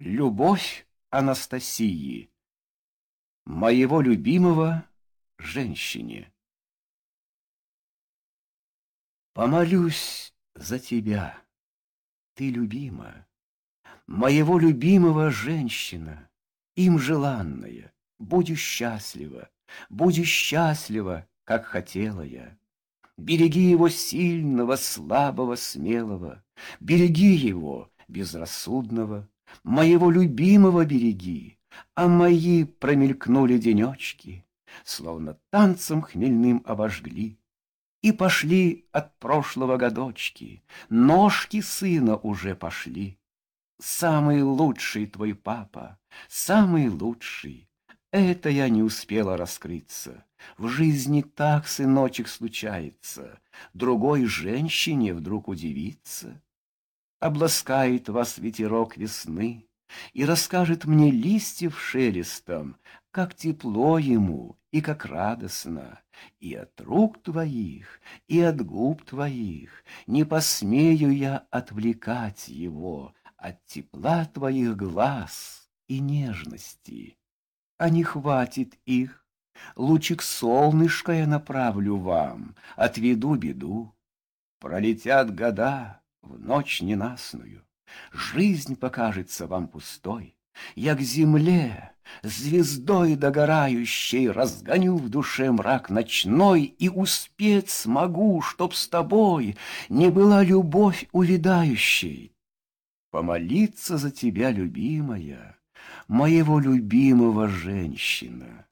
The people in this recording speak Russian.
Любовь Анастасии, моего любимого женщине. Помолюсь за тебя, ты любима, моего любимого женщина, им желанная, будешь счастлива, будешь счастлива, как хотела я. Береги его сильного, слабого, смелого, береги его безрассудного, моего любимого береги, а мои промелькнули денечки, словно танцем хмельным обожгли. И пошли от прошлого годочки, ножки сына уже пошли. Самый лучший твой папа, самый лучший, это я не успела раскрыться. В жизни так, сыночек, случается, другой женщине вдруг удивиться. Обласкает вас ветерок весны И расскажет мне листьев шелестом, Как тепло ему и как радостно. И от рук твоих, и от губ твоих Не посмею я отвлекать его От тепла твоих глаз и нежности. А не хватит их, лучик солнышка я направлю вам, Отведу беду. Пролетят года, в ночь ненастную. Жизнь покажется вам пустой. Я к земле, звездой догорающей, Разгоню в душе мрак ночной И успеть смогу, чтоб с тобой Не была любовь увядающей. Помолиться за тебя, любимая, Моего любимого женщина.